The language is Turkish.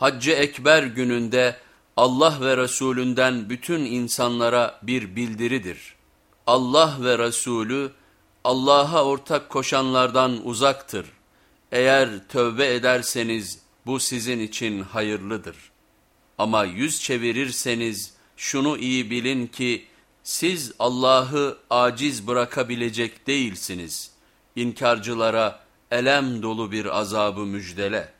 Haccı Ekber gününde Allah ve Resulünden bütün insanlara bir bildiridir. Allah ve Resulü Allah'a ortak koşanlardan uzaktır. Eğer tövbe ederseniz bu sizin için hayırlıdır. Ama yüz çevirirseniz şunu iyi bilin ki siz Allah'ı aciz bırakabilecek değilsiniz. İnkarcılara elem dolu bir azabı müjdele.''